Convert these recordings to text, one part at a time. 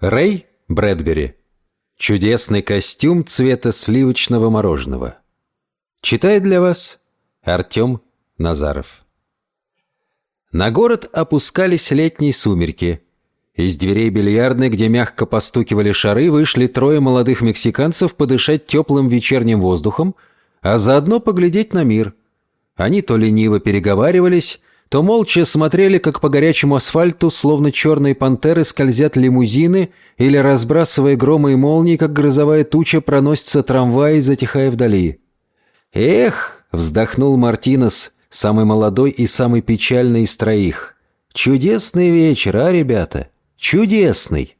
Рэй Брэдбери. Чудесный костюм цвета сливочного мороженого. Читает для вас Артем Назаров. На город опускались летние сумерки. Из дверей бильярдной, где мягко постукивали шары, вышли трое молодых мексиканцев подышать теплым вечерним воздухом, а заодно поглядеть на мир. Они то лениво переговаривались, то молча смотрели, как по горячему асфальту, словно черные пантеры, скользят лимузины или, разбрасывая громы и молнии, как грозовая туча, проносится трамвай, затихая вдали. «Эх!» — вздохнул Мартинес, самый молодой и самый печальный из троих. «Чудесный вечер, а, ребята? Чудесный!»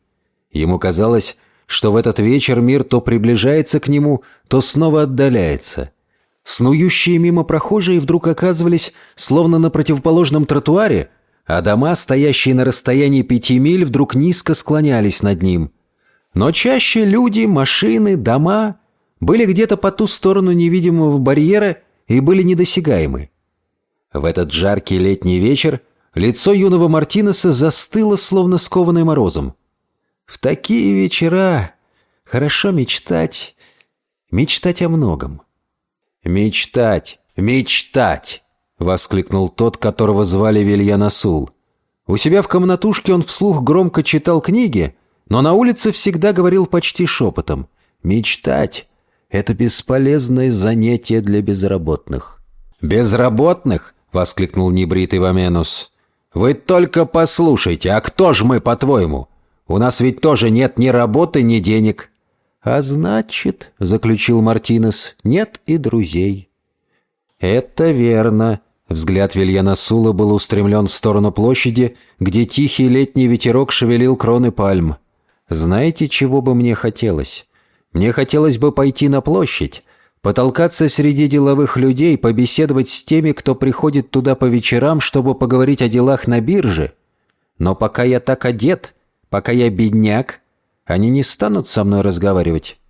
Ему казалось, что в этот вечер мир то приближается к нему, то снова отдаляется — Снующие мимо прохожие вдруг оказывались словно на противоположном тротуаре, а дома, стоящие на расстоянии пяти миль, вдруг низко склонялись над ним. Но чаще люди, машины, дома были где-то по ту сторону невидимого барьера и были недосягаемы. В этот жаркий летний вечер лицо юного Мартинеса застыло, словно скованное морозом. В такие вечера хорошо мечтать, мечтать о многом. «Мечтать! Мечтать!» — воскликнул тот, которого звали Вильян Асул. У себя в комнатушке он вслух громко читал книги, но на улице всегда говорил почти шепотом. «Мечтать — это бесполезное занятие для безработных». «Безработных?» — воскликнул небритый Ваменус. «Вы только послушайте, а кто ж мы, по-твоему? У нас ведь тоже нет ни работы, ни денег. «А значит, — заключил Мартинес, — нет и друзей». «Это верно». Взгляд Вильяна Сула был устремлен в сторону площади, где тихий летний ветерок шевелил кроны пальм. «Знаете, чего бы мне хотелось? Мне хотелось бы пойти на площадь, потолкаться среди деловых людей, побеседовать с теми, кто приходит туда по вечерам, чтобы поговорить о делах на бирже. Но пока я так одет, пока я бедняк, они не станут со мной разговаривать.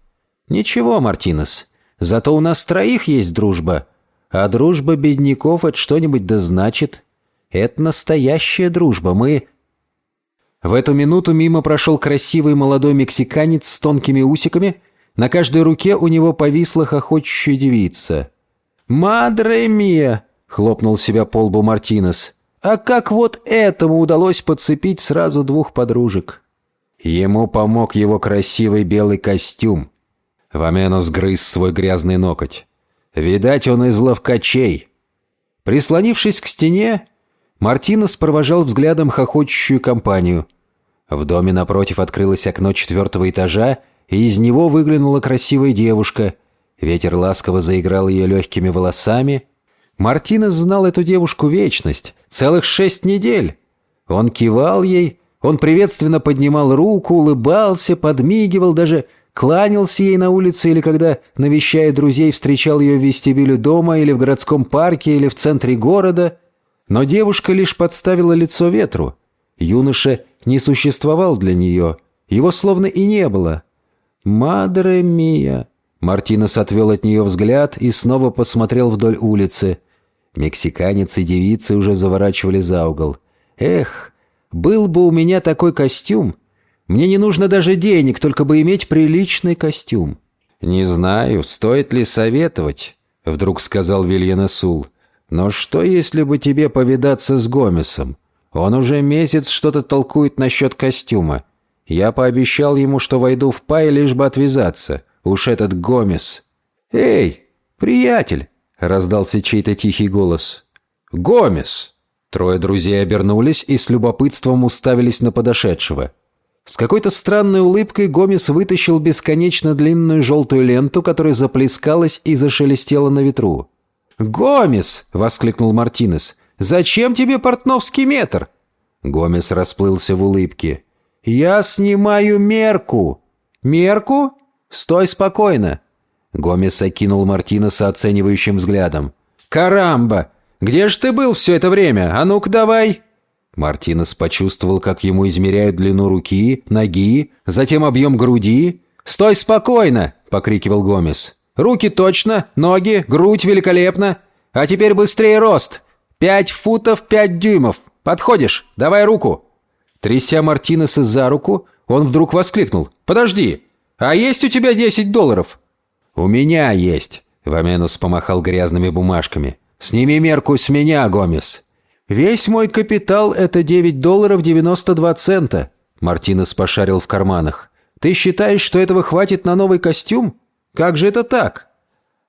Ничего, Мартинес, зато у нас троих есть дружба. А дружба бедняков — это что-нибудь да значит. Это настоящая дружба. Мы... В эту минуту мимо прошел красивый молодой мексиканец с тонкими усиками. На каждой руке у него повисла хохочущая девица. «Мадре мия!» — хлопнул себя по лбу Мартинес. «А как вот этому удалось подцепить сразу двух подружек?» Ему помог его красивый белый костюм. Ваменус грыз свой грязный ноготь. Видать, он из ловкачей. Прислонившись к стене, Мартинес провожал взглядом хохочущую компанию. В доме напротив открылось окно четвертого этажа, и из него выглянула красивая девушка. Ветер ласково заиграл ее легкими волосами. Мартинес знал эту девушку вечность, целых шесть недель. Он кивал ей, он приветственно поднимал руку, улыбался, подмигивал, даже кланялся ей на улице или когда, навещая друзей, встречал ее в вестибюле дома или в городском парке или в центре города. Но девушка лишь подставила лицо ветру. Юноша не существовал для нее, его словно и не было. «Мадре мия!» Мартинес отвел от нее взгляд и снова посмотрел вдоль улицы. Мексиканец и девицы уже заворачивали за угол. «Эх, был бы у меня такой костюм, мне не нужно даже денег, только бы иметь приличный костюм». «Не знаю, стоит ли советовать», — вдруг сказал Вильяна Сул. «Но что, если бы тебе повидаться с Гомесом? Он уже месяц что-то толкует насчет костюма. Я пообещал ему, что войду в пай, лишь бы отвязаться. Уж этот Гомес». «Эй, приятель!» — раздался чей-то тихий голос. «Гомес!» Трое друзей обернулись и с любопытством уставились на подошедшего. С какой-то странной улыбкой Гомес вытащил бесконечно длинную желтую ленту, которая заплескалась и зашелестела на ветру. «Гомес!» — воскликнул Мартинес. «Зачем тебе портновский метр?» Гомес расплылся в улыбке. «Я снимаю мерку!» «Мерку? Стой спокойно!» Гомес окинул Мартинеса оценивающим взглядом. «Карамба! Где же ты был все это время? А ну-ка давай!» Мартинес почувствовал, как ему измеряют длину руки, ноги, затем объем груди. «Стой спокойно!» — покрикивал Гомес. «Руки точно, ноги, грудь великолепно. А теперь быстрее рост. Пять футов пять дюймов. Подходишь? Давай руку!» Тряся Мартинеса за руку, Он вдруг воскликнул. «Подожди, а есть у тебя 10 долларов?» «У меня есть», — Ваменус помахал грязными бумажками. «Сними мерку с меня, Гомес». «Весь мой капитал — это 9 долларов 92 цента», — Мартинес пошарил в карманах. «Ты считаешь, что этого хватит на новый костюм? Как же это так?»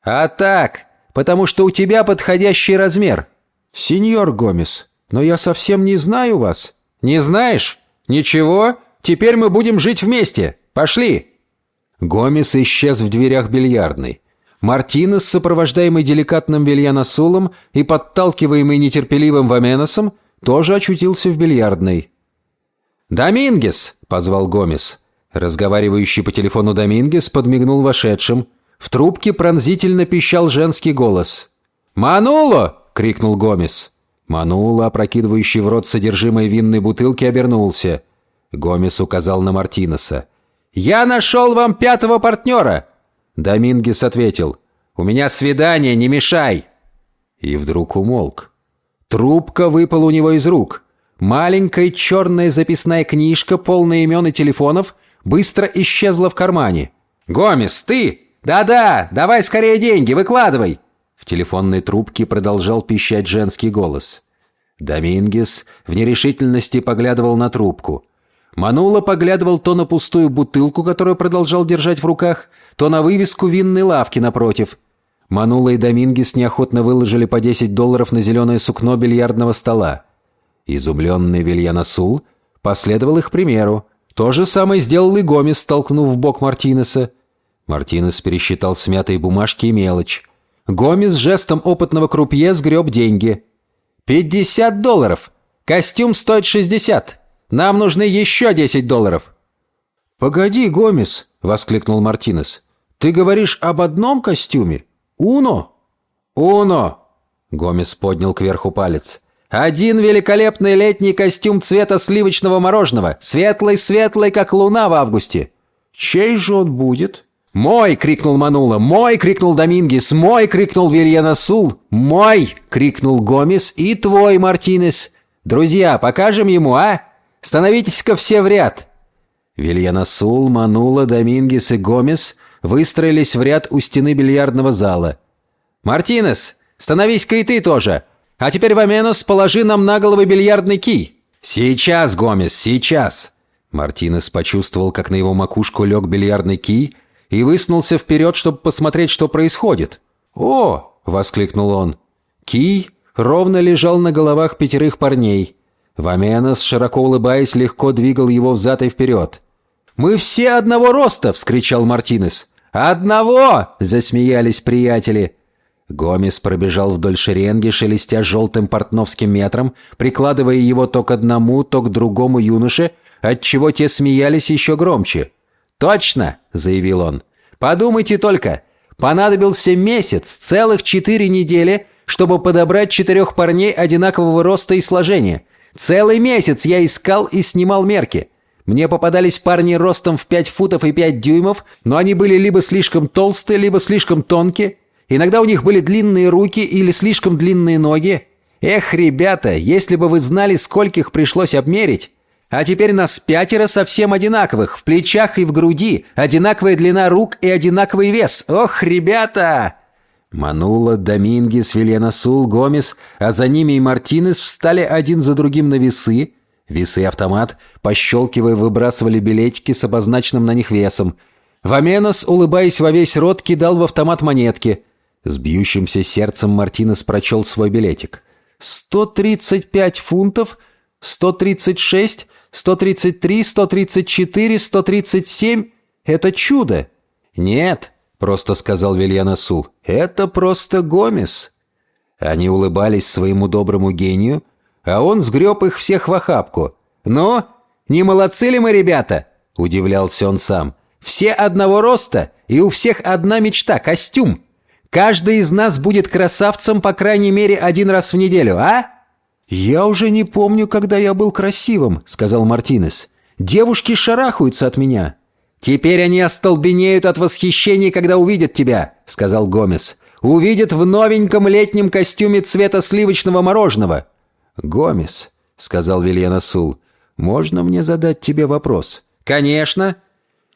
«А так, потому что у тебя подходящий размер». «Сеньор Гомес, но я совсем не знаю вас». «Не знаешь? Ничего, Теперь мы будем жить вместе. Пошли!» Гомес исчез в дверях бильярдной. Мартинес, сопровождаемый деликатным Вильяносулом и подталкиваемый нетерпеливым Ваменосом, тоже очутился в бильярдной. «Домингес!» — позвал Гомес. Разговаривающий по телефону Домингес подмигнул вошедшим. В трубке пронзительно пищал женский голос. «Мануло!» — крикнул Гомес. Мануло, опрокидывающий в рот содержимое винной бутылки, обернулся. Гомес указал на Мартинеса. «Я нашел вам пятого партнера!» Домингес ответил. «У меня свидание, не мешай!» И вдруг умолк. Трубка выпала у него из рук. Маленькая черная записная книжка, полная имен и телефонов, быстро исчезла в кармане. «Гомес, ты? Да-да, давай скорее деньги, выкладывай!» В телефонной трубке продолжал пищать женский голос. Домингес в нерешительности поглядывал на трубку. Манула поглядывал то на пустую бутылку, которую продолжал держать в руках, то на вывеску винной лавки напротив. Манула и Домингес неохотно выложили по 10 долларов на зеленое сукно бильярдного стола. Изумленный Вильянасул последовал их примеру. То же самое сделал и Гомес, столкнув в бок Мартинеса. Мартинес пересчитал смятые бумажки и мелочь. Гомес жестом опытного крупье сгреб деньги. «Пятьдесят долларов! Костюм стоит шестьдесят!» Нам нужны еще 10 долларов». «Погоди, Гомес!» — воскликнул Мартинес. «Ты говоришь об одном костюме? Уно?» «Уно!» — Гомес поднял кверху палец. «Один великолепный летний костюм цвета сливочного мороженого, светлый-светлый, как луна в августе». «Чей же он будет?» «Мой!» — крикнул Манула. «Мой!» — крикнул Домингес. «Мой!» — крикнул Вильяна Сул. «Мой!» — крикнул Гомес. «И твой, Мартинес!» «Друзья, покажем ему, а?» Становитесь-ка все в ряд!» Вильянасул, Манула, Домингес и Гомес выстроились в ряд у стены бильярдного зала. «Мартинес, становись-ка и ты тоже! А теперь, Ваменос, положи нам на головы бильярдный кий!» «Сейчас, Гомес, сейчас!» Мартинес почувствовал, как на его макушку лег бильярдный кий и высунулся вперед, чтобы посмотреть, что происходит. «О!» — воскликнул он. Кий ровно лежал на головах пятерых парней — Ваменос, широко улыбаясь, легко двигал его взад и вперед. «Мы все одного роста!» — вскричал Мартинес. «Одного!» — засмеялись приятели. Гомес пробежал вдоль шеренги, шелестя желтым портновским метром, прикладывая его то к одному, то к другому юноше, отчего те смеялись еще громче. «Точно!» — заявил он. «Подумайте только! Понадобился месяц, целых четыре недели, чтобы подобрать четырех парней одинакового роста и сложения. Целый месяц я искал и снимал мерки. Мне попадались парни ростом в 5 футов и 5 дюймов, но они были либо слишком толстые, либо слишком тонкие. Иногда у них были длинные руки или слишком длинные ноги. Эх, ребята, если бы вы знали, скольких пришлось обмерить. А теперь нас пятеро совсем одинаковых, в плечах и в груди, одинаковая длина рук и одинаковый вес. Ох, ребята! Манула, Домингес, Вильянасул, Гомес, а за ними и Мартинес встали один за другим на весы. Весы-автомат, пощелкивая, выбрасывали билетики с обозначенным на них весом. Ваменос, улыбаясь во весь рот, кидал в автомат монетки. С бьющимся сердцем Мартинес прочел свой билетик. «Сто тридцать пять фунтов, сто тридцать шесть, сто тридцать три, сто тридцать четыре, сто тридцать семь. Это чудо!» «Нет, просто сказал Вильянасул. «Это просто Гомес». Они улыбались своему доброму гению, а он сгреб их всех в охапку. «Ну, не молодцы ли мы, ребята?» – удивлялся он сам. «Все одного роста, и у всех одна мечта – костюм. Каждый из нас будет красавцем по крайней мере один раз в неделю, а?» «Я уже не помню, когда я был красивым», – сказал Мартинес. «Девушки шарахаются от меня». «Теперь они остолбенеют от восхищения, когда увидят тебя», — сказал Гомес. «Увидят в новеньком летнем костюме цвета сливочного мороженого». «Гомес», — сказал Вильяна Сул, — «можно мне задать тебе вопрос? «Конечно!»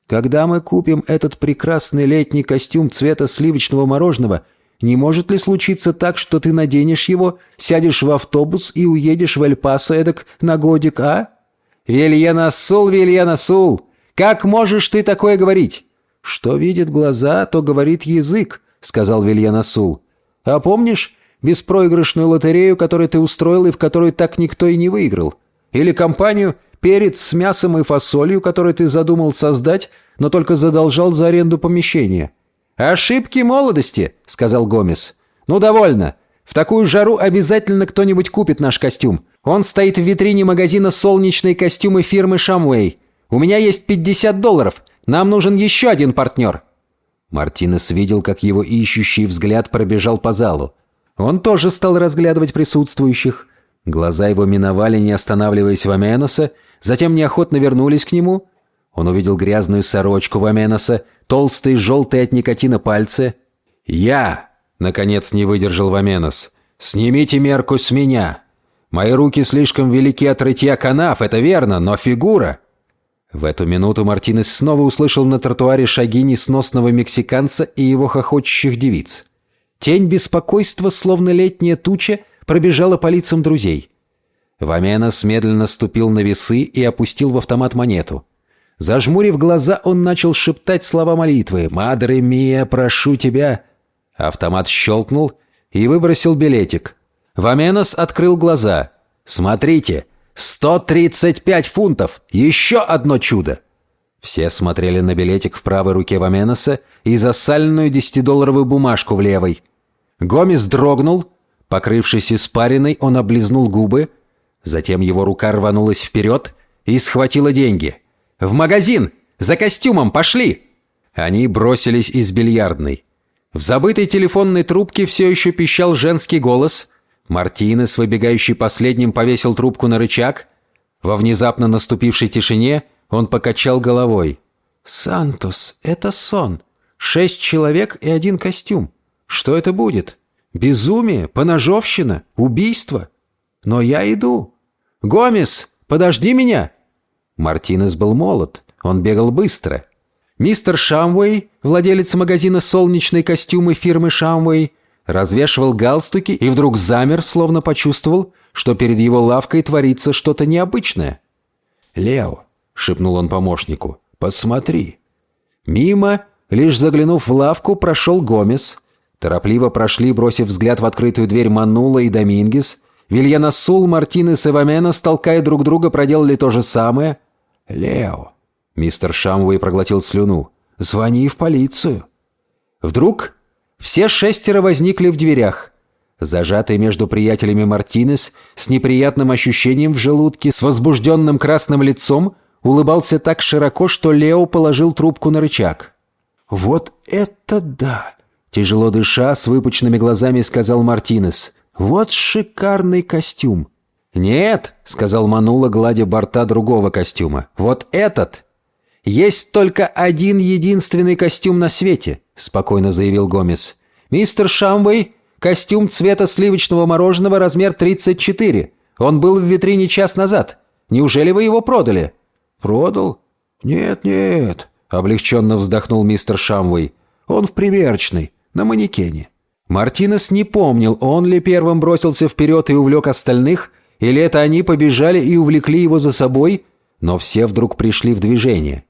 «Когда мы купим этот прекрасный летний костюм цвета сливочного мороженого, не может ли случиться так, что ты наденешь его, сядешь в автобус и уедешь в Эль-Пасо эдак на годик, а?» «Вильена Сул, Вильена Сул! Как можешь ты такое говорить?» «Что видит глаза, то говорит язык», — сказал Вильена Сул. «А помнишь беспроигрышную лотерею, которую ты устроил и в которой так никто и не выиграл? Или компанию «Перец с мясом и фасолью», которую ты задумал создать, но только задолжал за аренду помещения?» «Ошибки молодости», — сказал Гомес. «Ну, довольно. В такую жару обязательно кто-нибудь купит наш костюм. Он стоит в витрине магазина «Солнечные костюмы» фирмы «Шамвей». У меня есть 50 долларов. Нам нужен еще один партнер». Мартинес видел, как его ищущий взгляд пробежал по залу. Он тоже стал разглядывать присутствующих. Глаза его миновали, не останавливаясь в Аменоса, затем неохотно вернулись к нему. Он увидел грязную сорочку Ваменоса, толстые желтые от никотина пальцы. «Я!» — наконец не выдержал Ваменос. «Снимите мерку с меня! Мои руки слишком велики от рытья канав, это верно, но фигура...» В эту минуту Мартинес снова услышал на тротуаре шаги несносного мексиканца и его хохочущих девиц. Тень беспокойства, словно летняя туча, пробежала по лицам друзей. Ваменос медленно ступил на весы и опустил в автомат монету. Зажмурив глаза, он начал шептать слова молитвы. «Мадре Мия, прошу тебя!» Автомат щелкнул и выбросил билетик. Ваменос открыл глаза. «Смотрите! 135 фунтов! Еще одно чудо!» Все смотрели на билетик в правой руке Ваменоса и за сальную десятидолларовую бумажку в левой. Гомес дрогнул. Покрывшись испариной, он облизнул губы. Затем его рука рванулась вперед и схватила деньги – «В магазин! За костюмом! Пошли!» Они бросились из бильярдной. В забытой телефонной трубке все еще пищал женский голос. Мартинес, выбегающий последним, повесил трубку на рычаг. Во внезапно наступившей тишине он покачал головой. «Сантос, это сон. Шесть человек и один костюм. Что это будет? Безумие? Поножовщина? Убийство? Но я иду. Гомес, подожди меня!» Мартинес был молод, он бегал быстро. Мистер Шамвей, владелец магазина «Солнечные костюмы» фирмы Шамвей, развешивал галстуки и вдруг замер, словно почувствовал, что перед его лавкой творится что-то необычное. «Лео», — шепнул он помощнику, — «посмотри». Мимо, лишь заглянув в лавку, прошел Гомес. Торопливо прошли, бросив взгляд в открытую дверь Манула и Домингес. Вильяна Сул, Мартинес и Ваменос, толкая друг друга, проделали то же самое — «Лео!» Мистер Шамвей проглотил слюну. «Звони в полицию!» Вдруг все шестеро возникли в дверях. Зажатый между приятелями Мартинес, с неприятным ощущением в желудке, с возбужденным красным лицом, улыбался так широко, что Лео положил трубку на рычаг. «Вот это да!» Тяжело дыша, с выпученными глазами сказал Мартинес. «Вот шикарный костюм!» «Нет», — сказал Манула, гладя борта другого костюма. «Вот этот! Есть только один единственный костюм на свете», — спокойно заявил Гомес. «Мистер Шамвей, костюм цвета сливочного мороженого, размер 34. Он был в витрине час назад. Неужели вы его продали?» «Продал? Нет-нет», — облегченно вздохнул мистер Шамвей. «Он в примерочной, на манекене». Мартинес не помнил, он ли первым бросился вперед и увлек остальных, или это они побежали и увлекли его за собой, но все вдруг пришли в движение.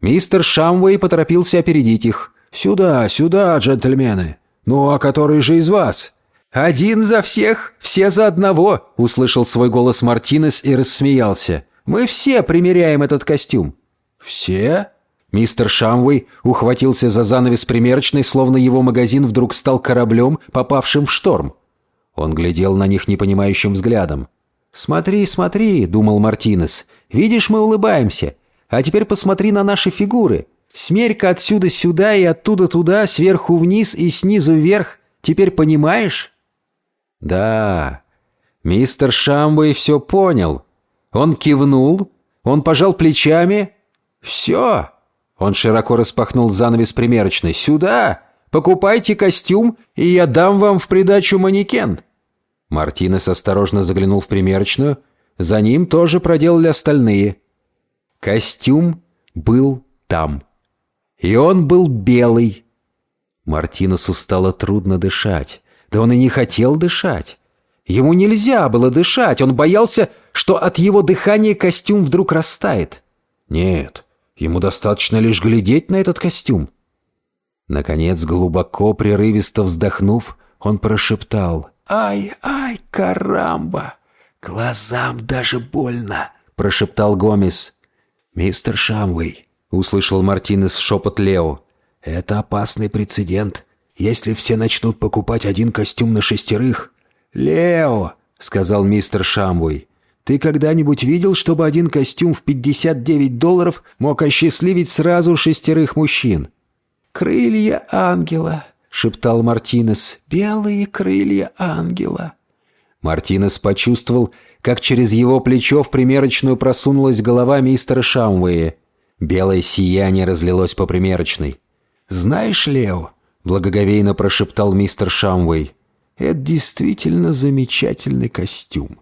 Мистер Шамвей поторопился опередить их. «Сюда, сюда, джентльмены! Ну, а который же из вас?» «Один за всех, все за одного!» — услышал свой голос Мартинес и рассмеялся. «Мы все примеряем этот костюм». «Все?» Мистер Шамвей ухватился за занавес примерочной, словно его магазин вдруг стал кораблем, попавшим в шторм. Он глядел на них непонимающим взглядом. «Смотри, смотри», — думал Мартинес. «Видишь, мы улыбаемся. А теперь посмотри на наши фигуры. Смерька отсюда сюда и оттуда туда, сверху вниз и снизу вверх. Теперь понимаешь?» «Да, мистер Шамбой все понял. Он кивнул, он пожал плечами. Все!» Он широко распахнул занавес примерочной. «Сюда! Покупайте костюм, и я дам вам в придачу манекен!» Мартинес осторожно заглянул в примерочную. За ним тоже проделали остальные. Костюм был там. И он был белый. Мартинесу стало трудно дышать. Да он и не хотел дышать. Ему нельзя было дышать, он боялся, что от его дыхания костюм вдруг растает. Нет, ему достаточно лишь глядеть на этот костюм. Наконец, глубоко, прерывисто вздохнув, он прошептал «Ай, ай, карамба! Глазам даже больно!» — прошептал Гомес. «Мистер Шамвей», — услышал Мартинес шепот Лео, — «это опасный прецедент. Если все начнут покупать один костюм на шестерых...» «Лео», — сказал мистер Шамвей, — «ты когда-нибудь видел, чтобы один костюм в 59 долларов мог осчастливить сразу шестерых мужчин?» «Крылья ангела», — шептал Мартинес, — «белые крылья ангела». Мартинес почувствовал, как через его плечо в примерочную просунулась голова мистера Шамвея. Белое сияние разлилось по примерочной. «Знаешь, Лео», — благоговейно прошептал мистер Шамвей, — «это действительно замечательный костюм».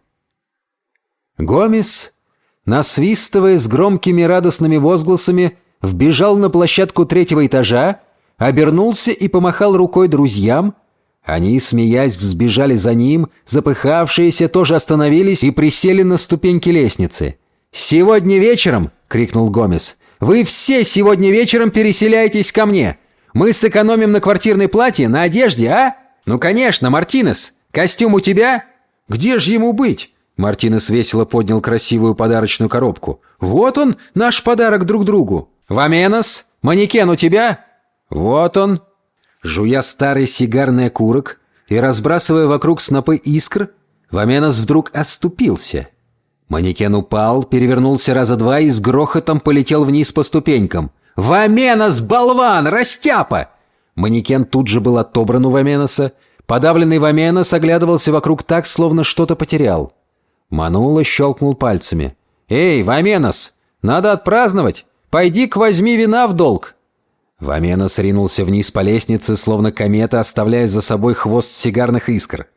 Гомес, насвистывая с громкими радостными возгласами, вбежал на площадку третьего этажа, обернулся и помахал рукой друзьям — они, смеясь, взбежали за ним, запыхавшиеся тоже остановились и присели на ступеньки лестницы. «Сегодня вечером!» — крикнул Гомес. «Вы все сегодня вечером переселяетесь ко мне! Мы сэкономим на квартирной плате, на одежде, а? Ну, конечно, Мартинес! Костюм у тебя? Где же ему быть?» Мартинес весело поднял красивую подарочную коробку. «Вот он, наш подарок друг другу! Ваменос, манекен у тебя?» «Вот он, Жуя старый сигарный окурок и разбрасывая вокруг снопы искр, Ваменос вдруг оступился. Манекен упал, перевернулся раза два и с грохотом полетел вниз по ступенькам. «Ваменос, болван, растяпа!» Манекен тут же был отобран у Ваменоса. Подавленный Ваменос оглядывался вокруг так, словно что-то потерял. Манула щелкнул пальцами. «Эй, Ваменос, надо отпраздновать! Пойди-ка возьми вина в долг!» Вамена сринулся вниз по лестнице, словно комета, оставляя за собой хвост сигарных искр.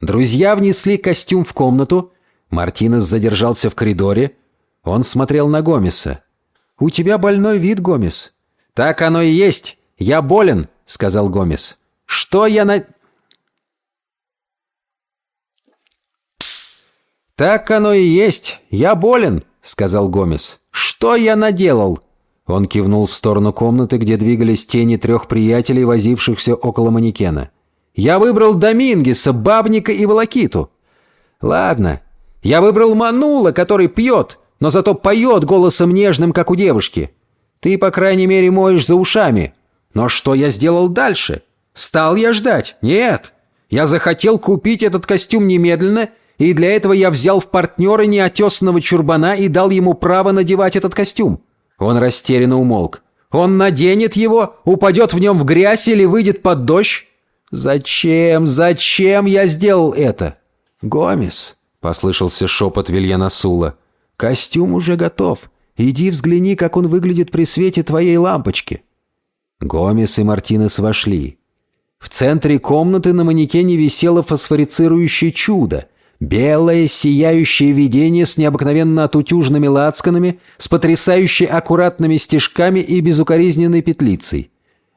Друзья внесли костюм в комнату. Мартинес задержался в коридоре. Он смотрел на Гомеса. «У тебя больной вид, Гомес». «Так оно и есть. Я болен», — сказал Гомес. «Что я на...» «Так оно и есть. Я болен», — сказал Гомес. «Что я наделал?» Он кивнул в сторону комнаты, где двигались тени трех приятелей, возившихся около манекена. «Я выбрал Домингеса, Бабника и Волокиту». «Ладно, я выбрал Манула, который пьет, но зато поет голосом нежным, как у девушки. Ты, по крайней мере, моешь за ушами. Но что я сделал дальше? Стал я ждать? Нет. Я захотел купить этот костюм немедленно, и для этого я взял в партнеры неотесанного чурбана и дал ему право надевать этот костюм. Он растерянно умолк. «Он наденет его, упадет в нем в грязь или выйдет под дождь?» «Зачем, зачем я сделал это?» «Гомес», — послышался шепот Вильяна Сула, — «костюм уже готов. Иди взгляни, как он выглядит при свете твоей лампочки». Гомес и Мартинес вошли. В центре комнаты на манекене висело фосфорицирующее чудо — Белое, сияющее видение с необыкновенно отутюженными лацканами, с потрясающе аккуратными стежками и безукоризненной петлицей.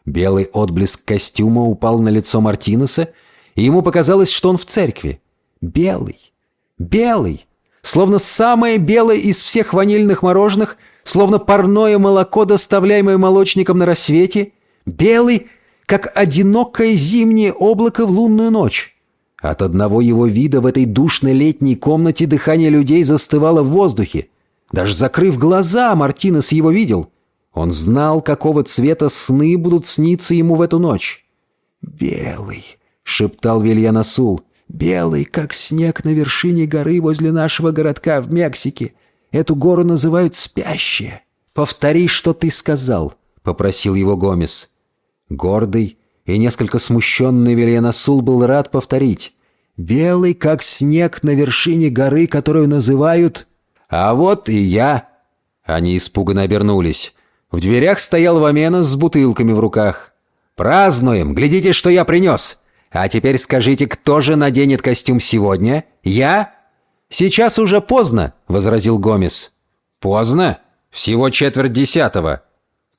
Белый отблеск костюма упал на лицо Мартинеса, и ему показалось, что он в церкви. Белый, белый, словно самое белое из всех ванильных мороженых, словно парное молоко, доставляемое молочником на рассвете, белый, как одинокое зимнее облако в лунную ночь. От одного его вида в этой душной летней комнате дыхание людей застывало в воздухе. Даже закрыв глаза, Мартинес его видел. Он знал, какого цвета сны будут сниться ему в эту ночь. «Белый», — шептал Вильянасул, — «белый, как снег на вершине горы возле нашего городка в Мексике. Эту гору называют Спящая. Повтори, что ты сказал», — попросил его Гомес. Гордый, и несколько смущенный Вильянасул был рад повторить. «Белый, как снег на вершине горы, которую называют...» «А вот и я!» Они испуганно обернулись. В дверях стоял Ваменос с бутылками в руках. «Празднуем! Глядите, что я принес! А теперь скажите, кто же наденет костюм сегодня? Я?» «Сейчас уже поздно», — возразил Гомес. «Поздно? «Всего четверть десятого».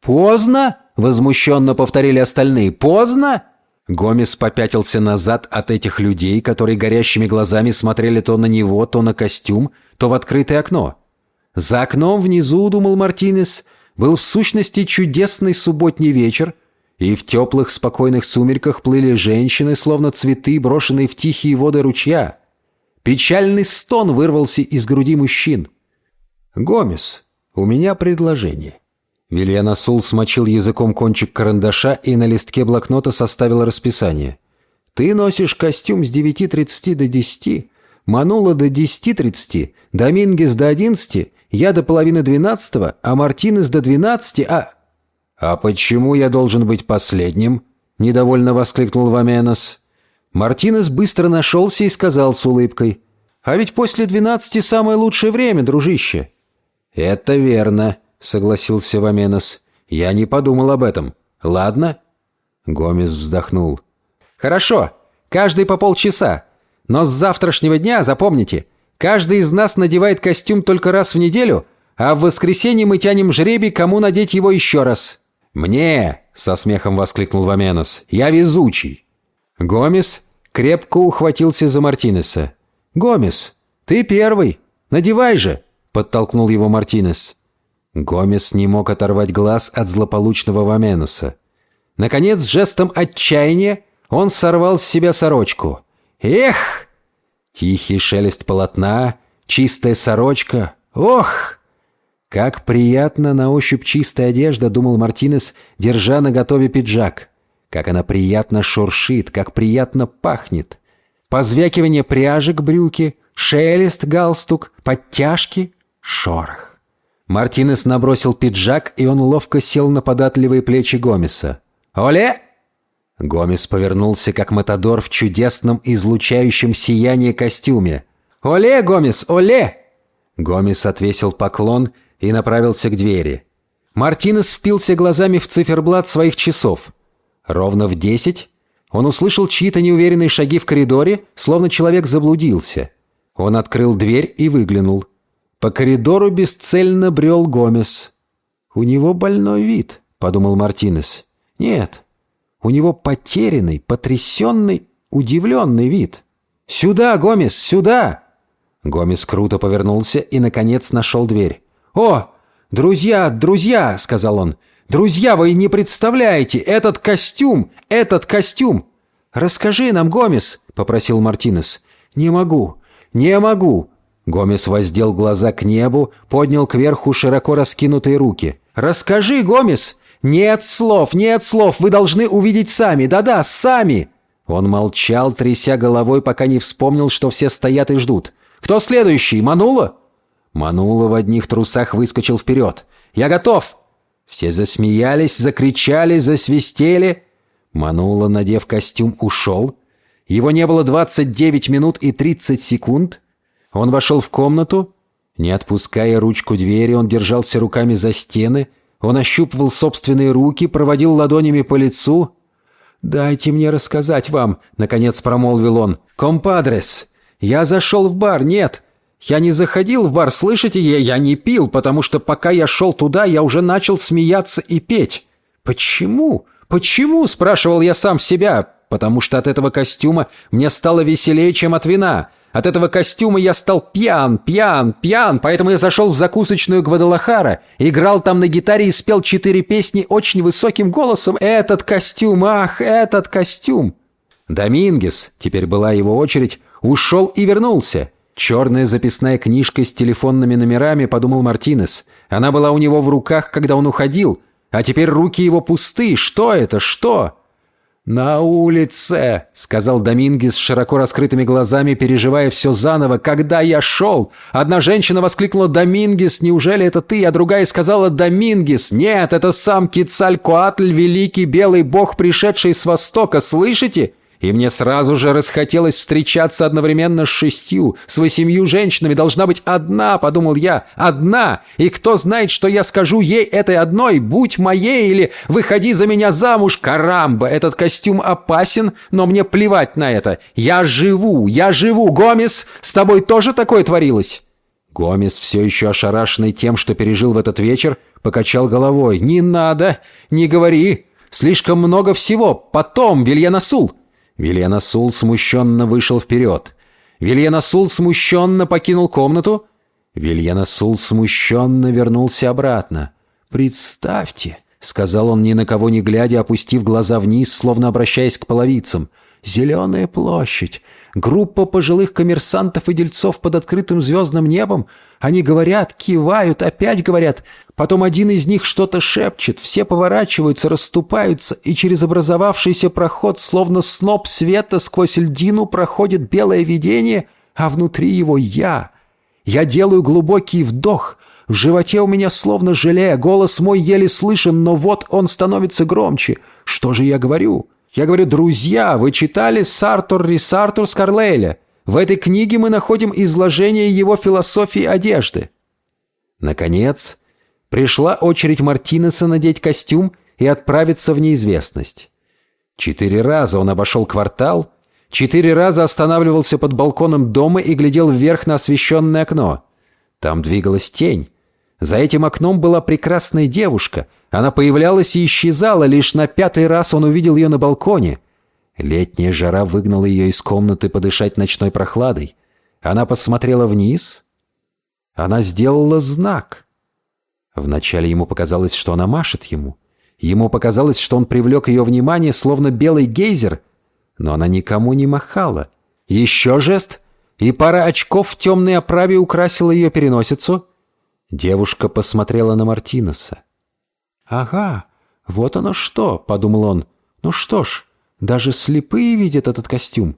«Поздно?» — возмущенно повторили остальные. «Поздно?» Гомес попятился назад от этих людей, которые горящими глазами смотрели то на него, то на костюм, то в открытое окно. За окном внизу, думал Мартинес, был в сущности чудесный субботний вечер, и в теплых спокойных сумерках плыли женщины, словно цветы, брошенные в тихие воды ручья. Печальный стон вырвался из груди мужчин. «Гомес, у меня предложение». Вильян Асул смочил языком кончик карандаша и на листке блокнота составил расписание. «Ты носишь костюм с 9.30 до 10, Манула до 10.30, Домингес до 11, я до половины 12, а Мартинес до 12, а...» «А почему я должен быть последним?» — недовольно воскликнул Ваменос. Мартинес быстро нашелся и сказал с улыбкой. «А ведь после двенадцати самое лучшее время, дружище». «Это верно», — согласился Ваменос. «Я не подумал об этом. Ладно?» Гомес вздохнул. «Хорошо. Каждый по полчаса. Но с завтрашнего дня, запомните, каждый из нас надевает костюм только раз в неделю, а в воскресенье мы тянем жребий, кому надеть его еще раз». «Мне!» — со смехом воскликнул Ваменос. «Я везучий!» Гомес крепко ухватился за Мартинеса. «Гомес, ты первый! Надевай же!» — подтолкнул его Мартинес. Гомес не мог оторвать глаз от злополучного Ваменуса. Наконец, жестом отчаяния он сорвал с себя сорочку. «Эх!» Тихий шелест полотна, чистая сорочка. «Ох!» «Как приятно на ощупь чистая одежда», — думал Мартинес, держа на готове пиджак. «Как она приятно шуршит, как приятно пахнет». Позвякивание пряжек брюки, шелест галстук, подтяжки, шорох. Мартинес набросил пиджак, и он ловко сел на податливые плечи Гомеса. «Оле!» Гомес повернулся, как матадор в чудесном излучающем сиянии костюме. «Оле, Гомес, оле!» Гомес отвесил поклон и направился к двери. Мартинес впился глазами в циферблат своих часов. Ровно в десять он услышал чьи-то неуверенные шаги в коридоре, словно человек заблудился. Он открыл дверь и выглянул. По коридору бесцельно брел Гомес. «У него больной вид», — подумал Мартинес. «Нет, у него потерянный, потрясенный, удивленный вид. Сюда, Гомес, сюда!» Гомес круто повернулся и, наконец, нашел дверь. «О, друзья, друзья!» — сказал он. «Друзья, вы не представляете! Этот костюм! Этот костюм!» «Расскажи нам, Гомес!» — попросил Мартинес. «Не могу! Не могу!» Гомес воздел глаза к небу, поднял кверху широко раскинутые руки. «Расскажи, Гомес!» «Нет слов, нет слов! Вы должны увидеть сами! Да-да, сами!» Он молчал, тряся головой, пока не вспомнил, что все стоят и ждут. «Кто следующий? Манула?» Манула в одних трусах выскочил вперед. «Я готов!» Все засмеялись, закричали, засвистели. Манула, надев костюм, ушел. Его не было 29 минут и 30 секунд. Он вошел в комнату. Не отпуская ручку двери, он держался руками за стены. Он ощупывал собственные руки, проводил ладонями по лицу. «Дайте мне рассказать вам», — наконец промолвил он. «Компадрес, я зашел в бар, нет, я не заходил в бар, слышите, я, я не пил, потому что пока я шел туда, я уже начал смеяться и петь. Почему? Почему? Спрашивал я сам себя. Потому что от этого костюма мне стало веселее, чем от вина. От этого костюма я стал пьян, пьян, пьян, поэтому я зашел в закусочную Гвадалахара, играл там на гитаре и спел четыре песни очень высоким голосом. Этот костюм, ах, этот костюм! Домингес, теперь была его очередь, ушел и вернулся. «Черная записная книжка с телефонными номерами», — подумал Мартинес. «Она была у него в руках, когда он уходил. А теперь руки его пусты. Что это? Что?» «На улице», — сказал Домингес широко раскрытыми глазами, переживая все заново. «Когда я шел?» Одна женщина воскликнула «Домингес, неужели это ты?» А другая сказала «Домингес, нет, это сам Кицалькоатль, великий белый бог, пришедший с востока, слышите?» И мне сразу же расхотелось встречаться одновременно с шестью, с восемью женщинами. Должна быть одна, подумал я, одна. И кто знает, что я скажу ей этой одной, будь моей или выходи за меня замуж. Карамба, этот костюм опасен, но мне плевать на это. Я живу, я живу. Гомес, с тобой тоже такое творилось? Гомес, все еще ошарашенный тем, что пережил в этот вечер, покачал головой. «Не надо! Не говори! Слишком много всего! Потом, Вильянасул!» Вильянасул смущенно вышел вперед. Вильянасул смущенно покинул комнату. Вильянасул смущенно вернулся обратно. «Представьте!» — сказал он, ни на кого не глядя, опустив глаза вниз, словно обращаясь к половицам. «Зеленая площадь! Группа пожилых коммерсантов и дельцов под открытым звездным небом. Они говорят, кивают, опять говорят. Потом один из них что-то шепчет, все поворачиваются, расступаются, и через образовавшийся проход, словно сноп света сквозь льдину, проходит белое видение, а внутри его я. Я делаю глубокий вдох. В животе у меня словно желе, голос мой еле слышен, но вот он становится громче. Что же я говорю?» Я говорю, друзья, вы читали Сартур Рисартур Скарлейля? В этой книге мы находим изложение его философии одежды. Наконец, пришла очередь Мартинеса надеть костюм и отправиться в неизвестность. Четыре раза он обошел квартал, четыре раза останавливался под балконом дома и глядел вверх на освещенное окно. Там двигалась тень. За этим окном была прекрасная девушка — она появлялась и исчезала, лишь на пятый раз он увидел ее на балконе. Летняя жара выгнала ее из комнаты подышать ночной прохладой. Она посмотрела вниз. Она сделала знак. Вначале ему показалось, что она машет ему. Ему показалось, что он привлек ее внимание, словно белый гейзер, но она никому не махала. Еще жест, и пара очков в темной оправе украсила ее переносицу. Девушка посмотрела на Мартинеса. «Ага, вот оно что!» — подумал он. «Ну что ж, даже слепые видят этот костюм».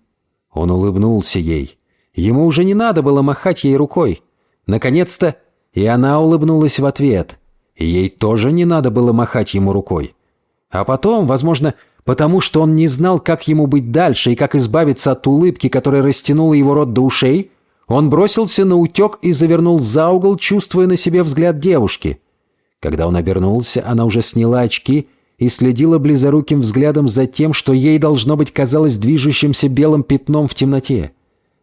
Он улыбнулся ей. Ему уже не надо было махать ей рукой. Наконец-то и она улыбнулась в ответ. Ей тоже не надо было махать ему рукой. А потом, возможно, потому что он не знал, как ему быть дальше и как избавиться от улыбки, которая растянула его рот до ушей, он бросился на утек и завернул за угол, чувствуя на себе взгляд девушки. Когда он обернулся, она уже сняла очки и следила близоруким взглядом за тем, что ей, должно быть, казалось движущимся белым пятном в темноте.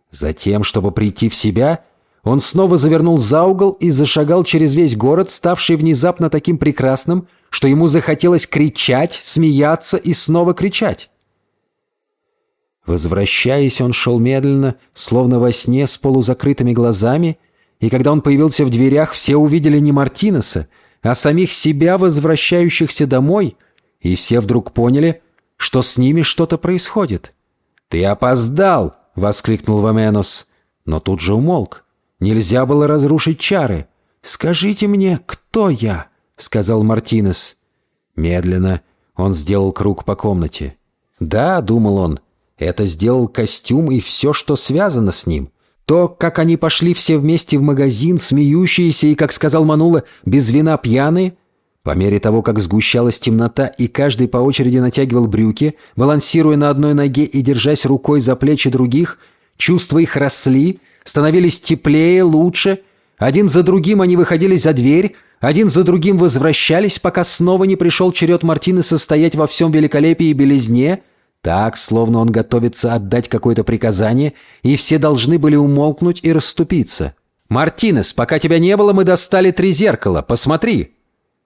Затем, чтобы прийти в себя, он снова завернул за угол и зашагал через весь город, ставший внезапно таким прекрасным, что ему захотелось кричать, смеяться и снова кричать. Возвращаясь, он шел медленно, словно во сне с полузакрытыми глазами, и когда он появился в дверях, все увидели не Мартинеса, а самих себя, возвращающихся домой, и все вдруг поняли, что с ними что-то происходит. «Ты опоздал!» — воскликнул Ваменос, но тут же умолк. Нельзя было разрушить чары. «Скажите мне, кто я?» — сказал Мартинес. Медленно он сделал круг по комнате. «Да», — думал он, — «это сделал костюм и все, что связано с ним. То, как они пошли все вместе в магазин, смеющиеся и, как сказал Манула, без вина пьяные, по мере того, как сгущалась темнота, и каждый по очереди натягивал брюки, балансируя на одной ноге и держась рукой за плечи других, чувства их росли, становились теплее, лучше. Один за другим они выходили за дверь, один за другим возвращались, пока снова не пришел черед Мартины состоять во всем великолепии и белизне — так, словно он готовится отдать какое-то приказание, и все должны были умолкнуть и расступиться. «Мартинес, пока тебя не было, мы достали три зеркала. Посмотри!»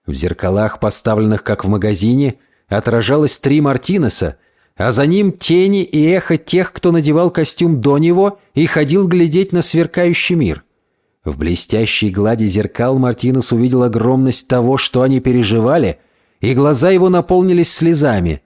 В зеркалах, поставленных как в магазине, отражалось три Мартинеса, а за ним тени и эхо тех, кто надевал костюм до него и ходил глядеть на сверкающий мир. В блестящей глади зеркал Мартинес увидел огромность того, что они переживали, и глаза его наполнились слезами –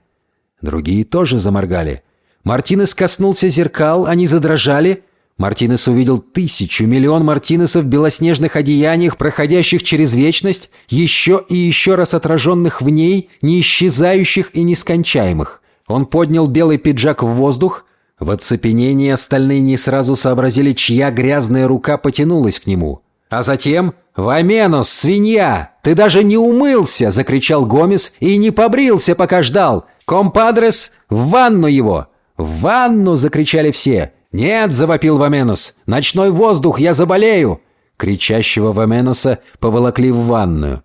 Другие тоже заморгали. Мартинес коснулся зеркал, они задрожали. Мартинес увидел тысячу, миллион Мартинесов в белоснежных одеяниях, проходящих через вечность, еще и еще раз отраженных в ней, не исчезающих и нескончаемых. Он поднял белый пиджак в воздух. В оцепенении остальные не сразу сообразили, чья грязная рука потянулась к нему. А затем «Ваменос, свинья! Ты даже не умылся!» — закричал Гомес и не побрился, пока ждал. «Компадрес, в ванну его!» «В ванну!» — закричали все. «Нет!» — завопил Ваменос. «Ночной воздух! Я заболею!» Кричащего Ваменоса поволокли в ванную.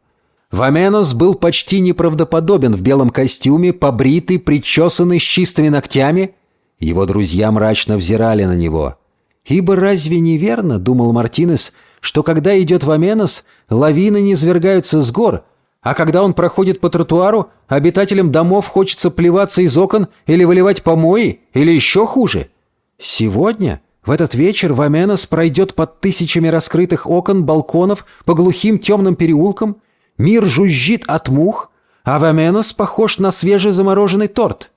Ваменос был почти неправдоподобен в белом костюме, побритый, причесанный с чистыми ногтями. Его друзья мрачно взирали на него. «Ибо разве не верно, — думал Мартинес, — что когда идет в Аменос, лавины не свергаются с гор, а когда он проходит по тротуару, обитателям домов хочется плеваться из окон или выливать помои, или еще хуже. Сегодня, в этот вечер, в Аменос пройдет под тысячами раскрытых окон, балконов, по глухим темным переулкам. Мир жужжит от мух, а в Аменос похож на свежезамороженный торт.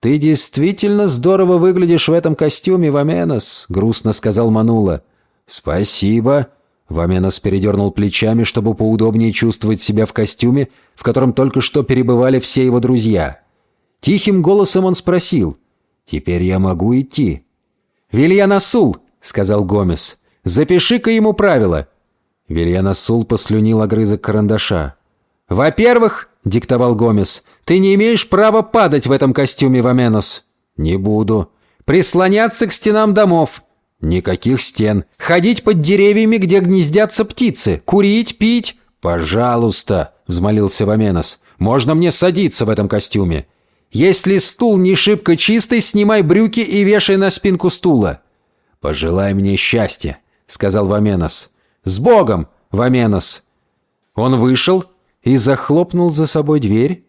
«Ты действительно здорово выглядишь в этом костюме, Ваменос», — грустно сказал Манула. «Спасибо». Ваменос передернул плечами, чтобы поудобнее чувствовать себя в костюме, в котором только что перебывали все его друзья. Тихим голосом он спросил. «Теперь я могу идти?» «Вильянасул», — сказал Гомес. «Запиши-ка ему правила». Вильянасул послюнил огрызок карандаша. «Во-первых», — диктовал Гомес, — «ты не имеешь права падать в этом костюме, Ваменос». «Не буду». «Прислоняться к стенам домов». «Никаких стен». «Ходить под деревьями, где гнездятся птицы. Курить, пить». «Пожалуйста», — взмолился Ваменос. «Можно мне садиться в этом костюме?» «Если стул не шибко чистый, снимай брюки и вешай на спинку стула». «Пожелай мне счастья», — сказал Ваменос. «С Богом, Ваменос!» Он вышел и захлопнул за собой дверь.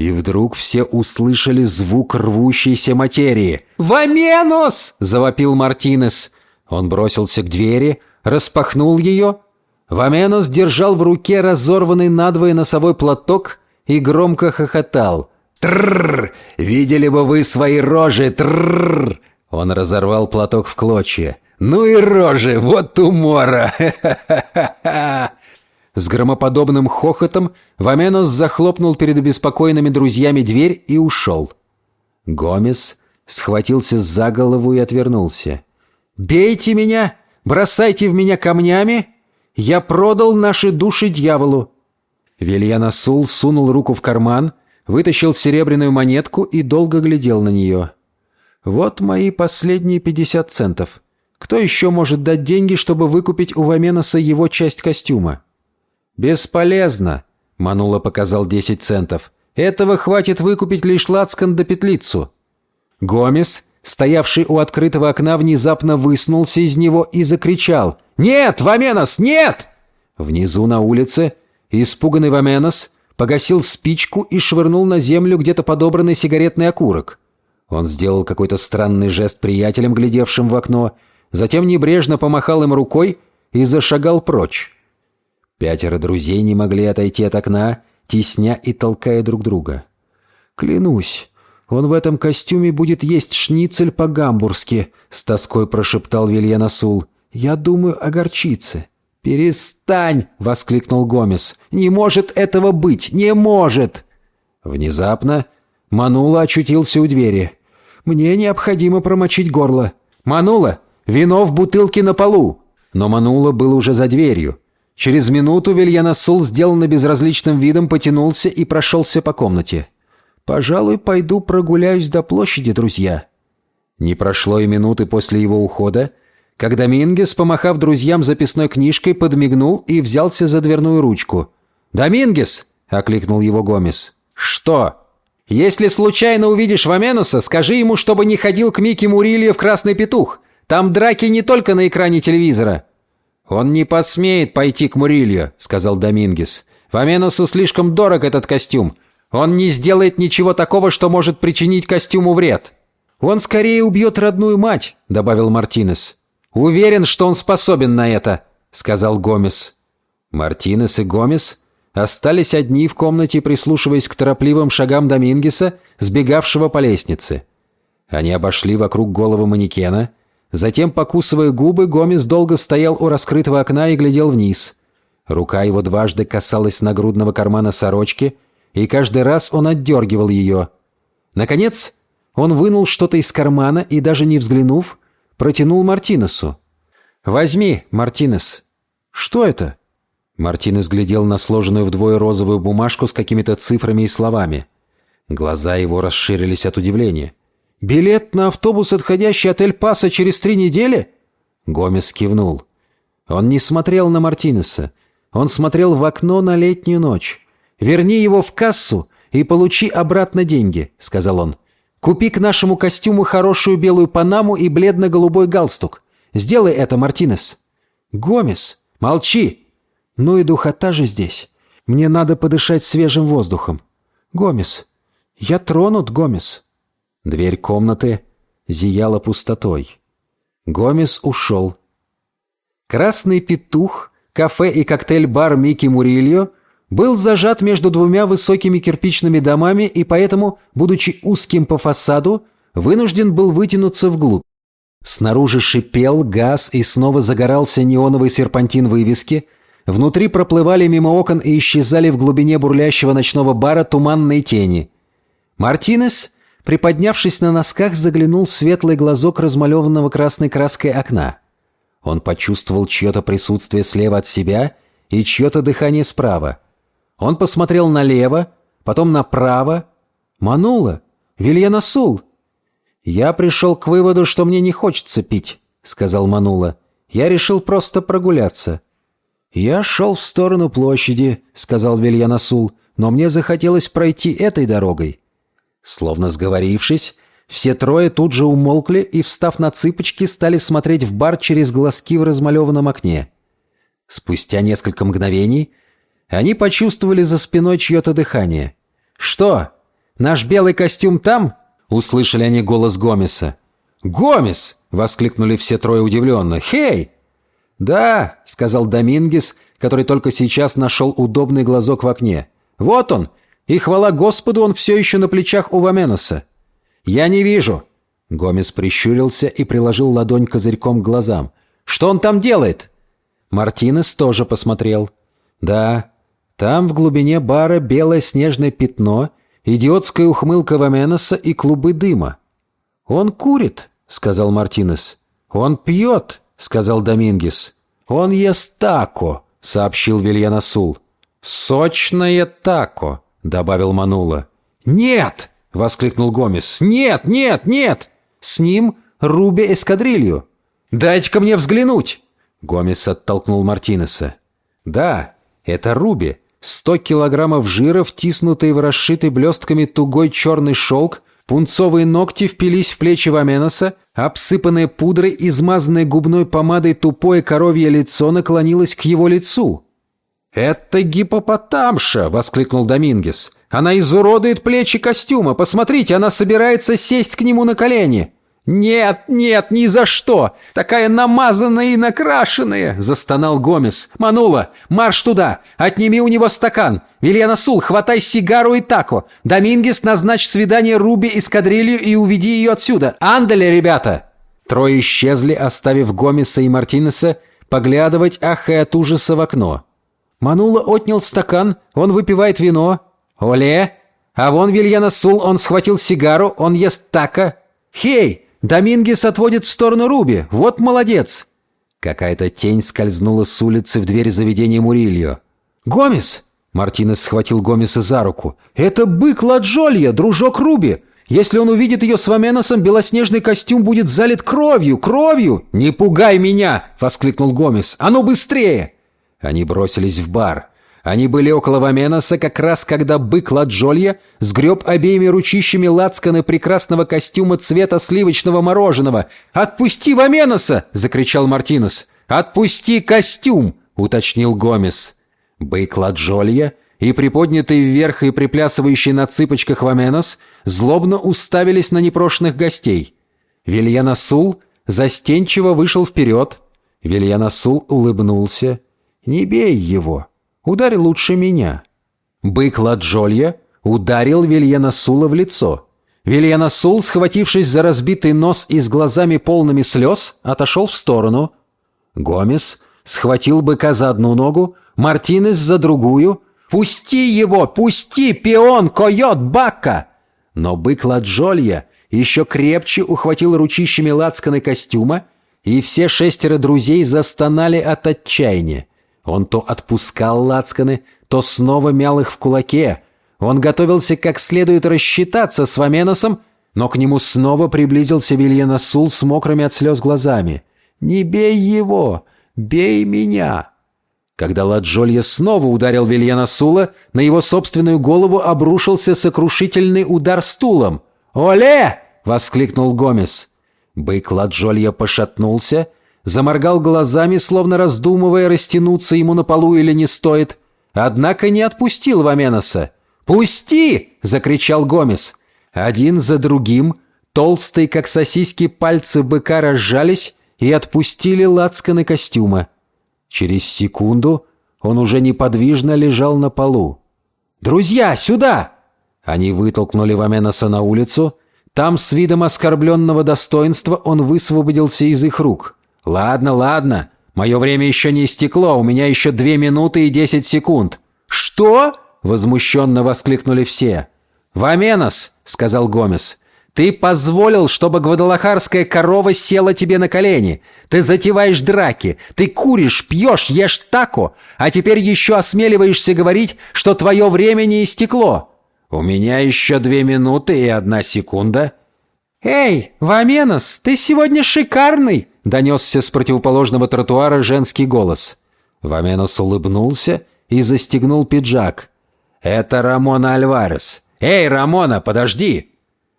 И вдруг все услышали звук рвущейся материи. «Ваменос!» — завопил Мартинес. Он бросился к двери, распахнул ее. Ваменос держал в руке разорванный надвое носовой платок и громко хохотал. «Трррр! Видели бы вы свои рожи! Трррр!» Он разорвал платок в клочья. «Ну и рожи! Вот умора! Ха-ха-ха-ха!» С громоподобным хохотом Ваменос захлопнул перед беспокойными друзьями дверь и ушел. Гомес схватился за голову и отвернулся. «Бейте меня! Бросайте в меня камнями! Я продал наши души дьяволу!» Вильянасул сунул руку в карман, вытащил серебряную монетку и долго глядел на нее. «Вот мои последние пятьдесят центов. Кто еще может дать деньги, чтобы выкупить у Ваменоса его часть костюма?» «Бесполезно», — Манула показал 10 центов. «Этого хватит выкупить лишь лацкан да петлицу». Гомес, стоявший у открытого окна, внезапно высунулся из него и закричал. «Нет, Ваменос, нет!» Внизу на улице испуганный Ваменос погасил спичку и швырнул на землю где-то подобранный сигаретный окурок. Он сделал какой-то странный жест приятелям, глядевшим в окно, затем небрежно помахал им рукой и зашагал прочь. Пятеро друзей не могли отойти от окна, тесня и толкая друг друга. «Клянусь, он в этом костюме будет есть шницель по-гамбургски», — с тоской прошептал Вильян Асул. «Я думаю о горчице». «Перестань!» — воскликнул Гомес. «Не может этого быть! Не может!» Внезапно Манула очутился у двери. «Мне необходимо промочить горло». «Манула! Вино в бутылке на полу!» Но Манула был уже за дверью. Через минуту Вильянасул, сделанно безразличным видом, потянулся и прошелся по комнате. «Пожалуй, пойду прогуляюсь до площади, друзья». Не прошло и минуты после его ухода, когда Мингес, помахав друзьям записной книжкой, подмигнул и взялся за дверную ручку. «Домингес!» — окликнул его Гомес. «Что?» «Если случайно увидишь Ваменоса, скажи ему, чтобы не ходил к Микки Мурилье в «Красный петух». Там драки не только на экране телевизора. «Он не посмеет пойти к Мурильо», — сказал Домингес. «Фоменосу слишком дорог этот костюм. Он не сделает ничего такого, что может причинить костюму вред». «Он скорее убьет родную мать», — добавил Мартинес. «Уверен, что он способен на это», — сказал Гомес. Мартинес и Гомес остались одни в комнате, прислушиваясь к торопливым шагам Домингеса, сбегавшего по лестнице. Они обошли вокруг головы манекена — Затем, покусывая губы, Гомес долго стоял у раскрытого окна и глядел вниз. Рука его дважды касалась нагрудного кармана сорочки, и каждый раз он отдергивал ее. Наконец, он вынул что-то из кармана и, даже не взглянув, протянул Мартинесу. «Возьми, Мартинес». «Что это?» Мартинес глядел на сложенную вдвое розовую бумажку с какими-то цифрами и словами. Глаза его расширились от удивления. «Билет на автобус, отходящий от Эль-Паса через три недели?» Гомес кивнул. Он не смотрел на Мартинеса. Он смотрел в окно на летнюю ночь. «Верни его в кассу и получи обратно деньги», — сказал он. «Купи к нашему костюму хорошую белую панаму и бледно-голубой галстук. Сделай это, Мартинес». Гомес, молчи! Ну и духота же здесь. Мне надо подышать свежим воздухом. Гомес, я тронут, Гомес. Дверь комнаты зияла пустотой. Гомес ушел. Красный петух, кафе и коктейль-бар Микки Мурильо был зажат между двумя высокими кирпичными домами и поэтому, будучи узким по фасаду, вынужден был вытянуться вглубь. Снаружи шипел газ и снова загорался неоновый серпантин вывески. Внутри проплывали мимо окон и исчезали в глубине бурлящего ночного бара туманные тени. Мартинес, приподнявшись на носках, заглянул в светлый глазок размалеванного красной краской окна. Он почувствовал чье-то присутствие слева от себя и чье-то дыхание справа. Он посмотрел налево, потом направо. Манула, Вильяна Сул. «Я пришел к выводу, что мне не хочется пить», — сказал Манула. «Я решил просто прогуляться». «Я шел в сторону площади», — сказал Вильяна Сул, «но мне захотелось пройти этой дорогой». Словно сговорившись, все трое тут же умолкли и, встав на цыпочки, стали смотреть в бар через глазки в размалеванном окне. Спустя несколько мгновений они почувствовали за спиной чье-то дыхание. «Что? Наш белый костюм там?» — услышали они голос Гомеса. «Гомес!» — воскликнули все трое удивленно. «Хей!» «Да», — сказал Домингес, который только сейчас нашел удобный глазок в окне. «Вот он! И хвала Господу, он все еще на плечах у Ваменоса!» «Я не вижу!» Гомес прищурился и приложил ладонь козырьком к глазам. «Что он там делает?» Мартинес тоже посмотрел. «Да, там в глубине бара белое снежное пятно, идиотская ухмылка Ваменоса и клубы дыма. «Он курит», — сказал Мартинес. «Он пьет», — сказал Домингес. «Он ест тако», — сообщил Вильянасул. «Сочное тако», — добавил Манула. «Нет!» — воскликнул Гомес. «Нет, нет, нет! С ним Руби эскадрилью!» «Дайте-ка мне взглянуть!» Гомес оттолкнул Мартинеса. «Да, это Руби, Сто килограммов жира, втиснутые в расшитый блестками тугой черный шелк, пунцовые ногти впились в плечи Ваменоса, обсыпанное пудрой, измазанное губной помадой тупое коровье лицо наклонилось к его лицу. «Это гипопотамша!» — воскликнул Домингес. «Она изуродует плечи костюма! Посмотрите, она собирается сесть к нему на колени!» «Нет, нет, ни за что! Такая намазанная и накрашенная!» — застонал Гомес. «Манула, марш туда! Отними у него стакан! Вильяна Сул, хватай сигару и тако! Домингес, назначь свидание Руби эскадрилью и уведи ее отсюда! Андали, ребята!» Трое исчезли, оставив Гомеса и Мартинеса поглядывать, ахая от ужаса в окно. Манула отнял стакан, он выпивает вино. «Оле! А вон Вильяна Сул, он схватил сигару, он ест тако. Хей!» Домингес отводит в сторону Руби. Вот молодец!» Какая-то тень скользнула с улицы в дверь заведения Мурильо. «Гомес!» Мартинес схватил Гомеса за руку. «Это бык Ладжолья, дружок Руби! Если он увидит ее с Ваменосом, белоснежный костюм будет залит кровью, кровью!» «Не пугай меня!» — воскликнул Гомес. «А ну быстрее!» Они бросились в бар. Они были около Ваменоса как раз, когда бык Ладжолья сгреб обеими ручищами лацканы прекрасного костюма цвета сливочного мороженого. «Отпусти Ваменоса!» — закричал Мартинес. «Отпусти костюм!» — уточнил Гомес. Бык Ладжолья и приподнятый вверх и приплясывающий на цыпочках Ваменос злобно уставились на непрошенных гостей. Вильянасул застенчиво вышел вперед. Вильянасул улыбнулся. «Не бей его!» Ударь лучше меня». Бык Ладжолья ударил Вильяна Сула в лицо. Вильяна Сул, схватившись за разбитый нос и с глазами полными слез, отошел в сторону. Гомес схватил быка за одну ногу, Мартинес за другую. «Пусти его! Пусти, пион, койот, бака!» Но бык Ладжолья еще крепче ухватил ручищами лацканы костюма, и все шестеро друзей застонали от отчаяния. Он то отпускал лацканы, то снова мял их в кулаке. Он готовился как следует рассчитаться с Ваменосом, но к нему снова приблизился Вильена Сул с мокрыми от слез глазами. «Не бей его! Бей меня!» Когда Ладжолья снова ударил Вильена Сула, на его собственную голову обрушился сокрушительный удар стулом. «Оле!» — воскликнул Гомес. Бык Ладжолья пошатнулся — заморгал глазами, словно раздумывая, растянуться ему на полу или не стоит. Однако не отпустил Ваменоса. «Пусти!» — закричал Гомес. Один за другим толстые, как сосиски, пальцы быка разжались и отпустили лацканы костюма. Через секунду он уже неподвижно лежал на полу. «Друзья, сюда!» Они вытолкнули Ваменоса на улицу. Там, с видом оскорбленного достоинства, он высвободился из их рук. «Ладно, ладно. Мое время еще не истекло. У меня еще две минуты и десять секунд». «Что?» — возмущенно воскликнули все. «Ваменос!» — сказал Гомес. «Ты позволил, чтобы гвадалахарская корова села тебе на колени. Ты затеваешь драки. Ты куришь, пьешь, ешь тако. А теперь еще осмеливаешься говорить, что твое время не истекло. «У меня еще две минуты и одна секунда». «Эй, Ваменос, ты сегодня шикарный!» — донесся с противоположного тротуара женский голос. Ваменос улыбнулся и застегнул пиджак. «Это Рамона Альварес. Эй, Рамона, подожди!»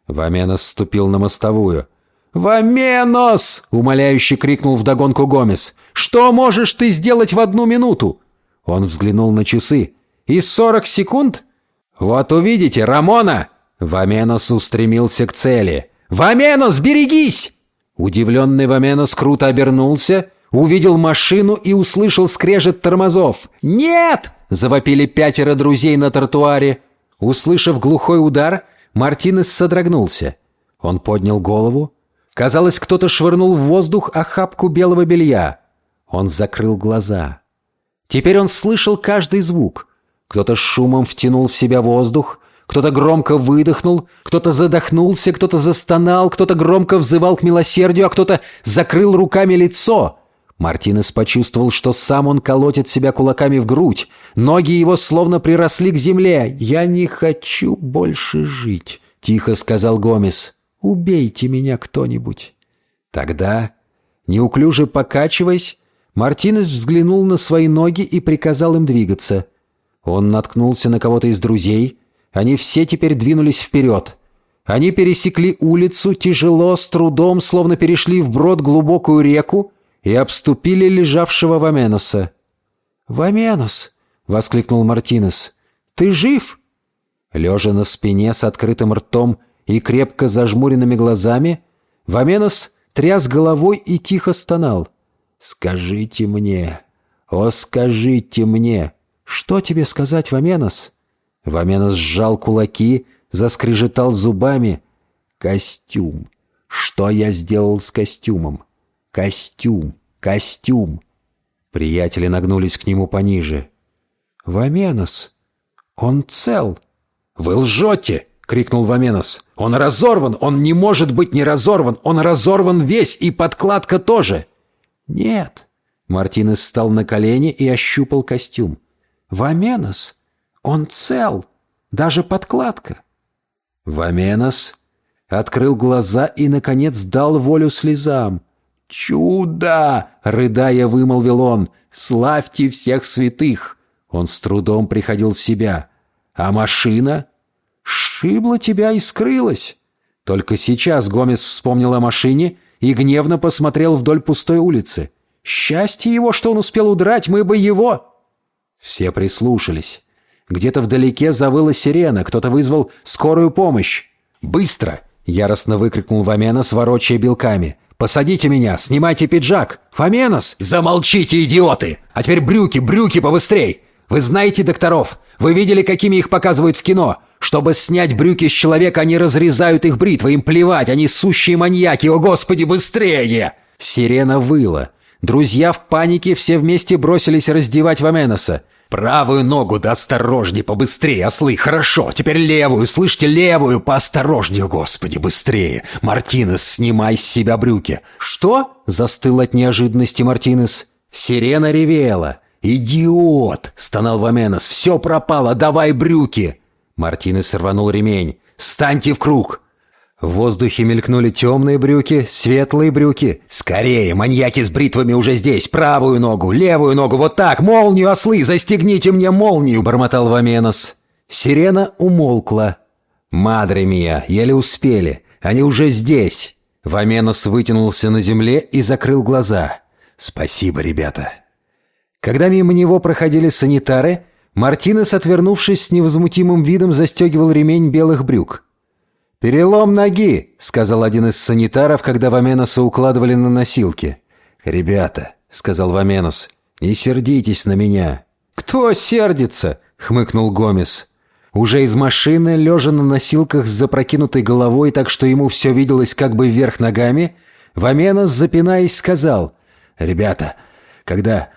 Ваменос ступил на мостовую. «Ваменос!» — умоляюще крикнул вдогонку Гомес. «Что можешь ты сделать в одну минуту?» Он взглянул на часы. «И сорок секунд?» «Вот увидите, Рамона!» Ваменос устремился к цели. «Ваменос, берегись!» Удивленный Ваменос круто обернулся, увидел машину и услышал скрежет тормозов. «Нет!» — завопили пятеро друзей на тротуаре. Услышав глухой удар, Мартинес содрогнулся. Он поднял голову. Казалось, кто-то швырнул в воздух охапку белого белья. Он закрыл глаза. Теперь он слышал каждый звук — кто-то шумом втянул в себя воздух, кто-то громко выдохнул, кто-то задохнулся, кто-то застонал, кто-то громко взывал к милосердию, а кто-то закрыл руками лицо. Мартинес почувствовал, что сам он колотит себя кулаками в грудь. Ноги его словно приросли к земле. «Я не хочу больше жить», — тихо сказал Гомес. «Убейте меня кто-нибудь». Тогда, неуклюже покачиваясь, Мартинес взглянул на свои ноги и приказал им двигаться. Он наткнулся на кого-то из друзей. Они все теперь двинулись вперед. Они пересекли улицу тяжело, с трудом, словно перешли вброд глубокую реку и обступили лежавшего Ваменоса. «Ваменос!» — воскликнул Мартинес. «Ты жив?» Лежа на спине с открытым ртом и крепко зажмуренными глазами, Ваменос тряс головой и тихо стонал. «Скажите мне, о, скажите мне!» «Что тебе сказать, Ваменос?» Ваменос сжал кулаки, заскрежетал зубами. «Костюм! Что я сделал с костюмом? Костюм! Костюм!» Приятели нагнулись к нему пониже. «Ваменос! Он цел!» «Вы лжете!» — крикнул Ваменос. «Он разорван! Он не может быть не разорван! Он разорван весь, и подкладка тоже!» «Нет!» Мартинес встал на колени и ощупал костюм. Ваменос, он цел, даже подкладка. Ваменос открыл глаза и, наконец, дал волю слезам. «Чудо!» — рыдая, вымолвил он. «Славьте всех святых!» Он с трудом приходил в себя. «А машина?» «Шибла тебя и скрылась!» Только сейчас Гомес вспомнил о машине и гневно посмотрел вдоль пустой улицы. «Счастье его, что он успел удрать, мы бы его...» Все прислушались. Где-то вдалеке завыла сирена, кто-то вызвал скорую помощь. «Быстро!» — яростно выкрикнул Ваменос, ворочая белками. «Посадите меня! Снимайте пиджак! Фоменос! Замолчите, идиоты! А теперь брюки, брюки побыстрей! Вы знаете докторов? Вы видели, какими их показывают в кино? Чтобы снять брюки с человека, они разрезают их бритвой, им плевать, они сущие маньяки! О, Господи, быстрее!» Сирена выла. Друзья в панике все вместе бросились раздевать Ваменоса. «Правую ногу да осторожней, побыстрее, ослы! Хорошо, теперь левую, слышите, левую, поосторожнее, господи, быстрее! Мартинес, снимай с себя брюки!» «Что?» — застыл от неожиданности Мартинес. Сирена ревела. «Идиот!» — стонал Ваменос. «Все пропало, давай брюки!» Мартинес рванул ремень. «Станьте в круг!» В воздухе мелькнули темные брюки, светлые брюки. «Скорее, маньяки с бритвами уже здесь! Правую ногу, левую ногу, вот так! Молнию, ослы! Застегните мне молнию!» — бормотал Ваменос. Сирена умолкла. «Мадре мия, еле успели! Они уже здесь!» Ваменос вытянулся на земле и закрыл глаза. «Спасибо, ребята». Когда мимо него проходили санитары, Мартинес, отвернувшись с невозмутимым видом, застегивал ремень белых брюк. «Перелом ноги», — сказал один из санитаров, когда Ваменоса укладывали на носилки. «Ребята», — сказал Ваменос, — «не сердитесь на меня». «Кто сердится?» — хмыкнул Гомес. Уже из машины, лежа на носилках с запрокинутой головой, так что ему все виделось как бы вверх ногами, Ваменос, запинаясь, сказал, «Ребята, когда...